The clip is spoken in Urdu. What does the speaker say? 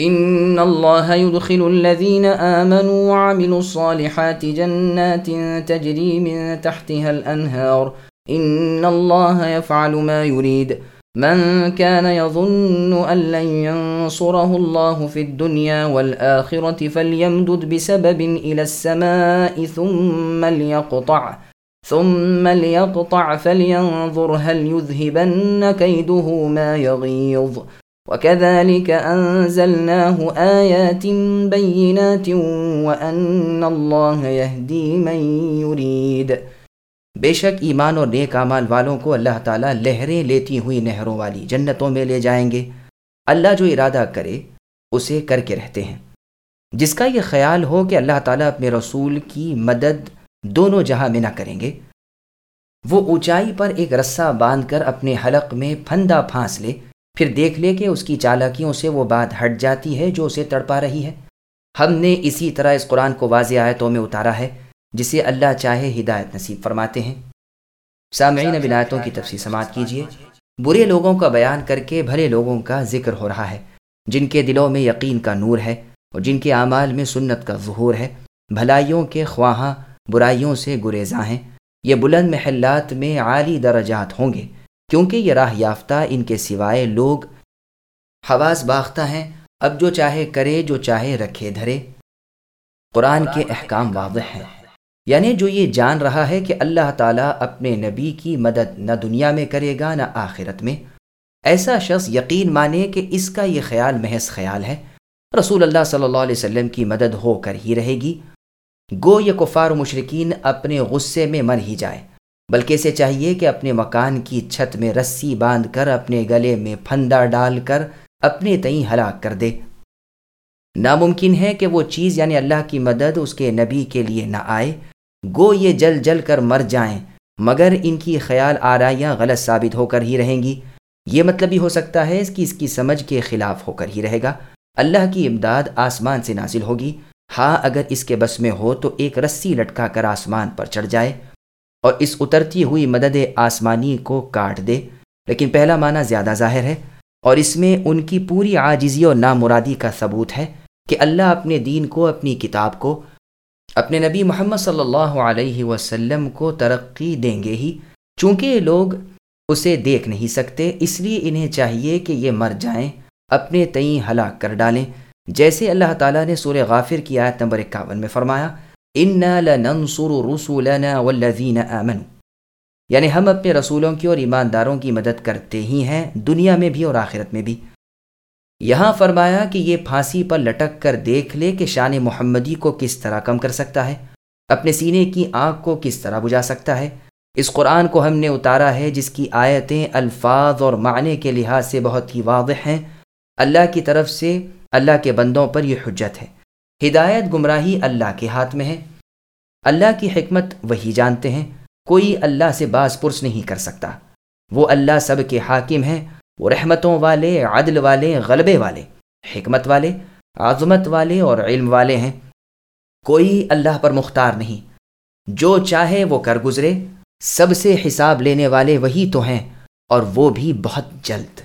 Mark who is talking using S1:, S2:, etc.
S1: إن الله يدخل الذين آمنوا وعملوا الصالحات جنات تجري من تحتها الأنهار. إن الله يفعل ما يريد. من كان يظن أن لن ينصره الله في الدنيا والآخرة فليمدد بسبب إلى السماء ثم ليقطع ثم ليقطع فلينظر هل يذهبن كيده ما يغيظ. وَكَذَلِكَ أَنزَلْنَاهُ آيَاتٍ بَيِّنَاتٍ وَأَنَّ اللَّهَ يَهْدِي مَن يُرِيدُ۔
S2: بے شک ایمان اور نیک اعمال والوں کو اللہ تعالیٰ لہریں لیتی ہوئی نہروں والی جنتوں میں لے جائیں گے۔ اللہ جو ارادہ کرے، اسے کر کے رہتے ہیں۔ جس کا یہ خیال ہو کہ اللہ تعالیٰ اپنے رسول کی مدد دونوں جہاں میں نہ کریں گے، وہ اونچائی پر ایک رسہ باندھ کر اپنے حلق میں پھندا پھانس لے۔ پھر دیکھ لے کہ اس کی چالاکیوں سے وہ بات ہٹ جاتی ہے جو اسے تڑپا رہی ہے۔ ہم نے اسی طرح اس قرآن کو واضح آیتوں میں اتارا ہے، جسے اللہ چاہے ہدایت نصیب فرماتے ہیں۔ سامعین ولایتوں کی تفصیل سماعت کیجیے۔ برے لوگوں کا بیان کر کے بھلے لوگوں کا ذکر ہو رہا ہے، جن کے دلوں میں یقین کا نور ہے اور جن کے اعمال میں سنت کا ظہور ہے۔ بھلائیوں کے خواہاں برائیوں سے گریزاں ہیں۔ یہ بلند محلات میں عالی درجات ہوں گے۔ کیونکہ یہ راہ یافتہ ان کے سوائے لوگ حواس باختہ ہیں، اب جو چاہے کرے، جو چاہے رکھے دھرے۔ قرآن کے احکام واضح ہیں۔ یعنی جو یہ جان رہا ہے کہ اللہ تعالیٰ اپنے نبی کی مدد نہ دنیا میں کرے گا، نہ آخرت میں۔ ایسا شخص یقین مانے کہ اس کا یہ خیال محض خیال ہے۔ رسول اللہ صلی اللہ علیہ وسلم کی مدد ہو کر ہی رہے گی۔ گو یہ کفار و مشرقین اپنے غصے میں مر ہی جائے۔ بلکہ اسے چاہیے کہ اپنے مکان کی چھت میں رسی باندھ کر اپنے گلے میں پھندا ڈال کر اپنے تئیں ہلاک کر دے۔ ناممکن ہے کہ وہ چیز یعنی اللہ کی مدد اس کے نبی کے لیے نہ آئے۔ گو یہ جل جل کر مر جائیں، مگر ان کی خیال آرائیاں غلط ثابت ہو کر ہی رہیں گی۔ یہ مطلب ہی ہو سکتا ہے اس کی اس کی سمجھ کے خلاف ہو کر ہی رہے گا۔ اللہ کی امداد آسمان سے نازل ہوگی۔ ہاں اگر اس کے بس میں ہو تو ایک رسی لٹکا کر آسمان پر چڑھ جائے۔ اور اس اترتی ہوئی مدد آسمانی کو کاٹ دے۔ لیکن پہلا معنی زیادہ ظاہر ہے اور اس میں ان کی پوری عاجزی اور نامرادی کا ثبوت ہے کہ اللہ اپنے دین کو، اپنی کتاب کو، اپنے نبی محمد صلی اللہ علیہ وسلم کو ترقی دیں گے ہی۔ چونکہ یہ لوگ اسے دیکھ نہیں سکتے، اس لیے انہیں چاہیے کہ یہ مر جائیں، اپنے تئیں ہلاک کر ڈالیں۔ جیسے اللہ تعالیٰ نے سورہ غافر کی آیت نمبر اکاون میں فرمایا لننصر رسولنا والذین آمنوا یعنی ہم اپنے رسولوں کی اور ایمانداروں کی مدد کرتے ہی ہیں، دنیا میں بھی اور آخرت میں بھی۔ یہاں فرمایا کہ یہ پھانسی پر لٹک کر دیکھ لے کہ شان محمدی کو کس طرح کم کر سکتا ہے، اپنے سینے کی آنکھ کو کس طرح بجھا سکتا ہے۔ اس قرآن کو ہم نے اتارا ہے جس کی آیتیں الفاظ اور معنی کے لحاظ سے بہت ہی واضح ہیں۔ اللہ کی طرف سے، اللہ کے بندوں پر یہ حجت ہے۔ ہدایت گمراہی اللہ کے ہاتھ میں ہے۔ اللہ کی حکمت وہی جانتے ہیں، کوئی اللہ سے باز پرس نہیں کر سکتا۔ وہ اللہ سب کے حاکم ہیں، وہ رحمتوں والے، عدل والے، غلبے والے، حکمت والے، عظمت والے اور علم والے ہیں۔ کوئی اللہ پر مختار نہیں۔ جو چاہے وہ کر گزرے۔ سب سے حساب لینے والے وہی تو ہیں اور وہ بھی بہت جلد۔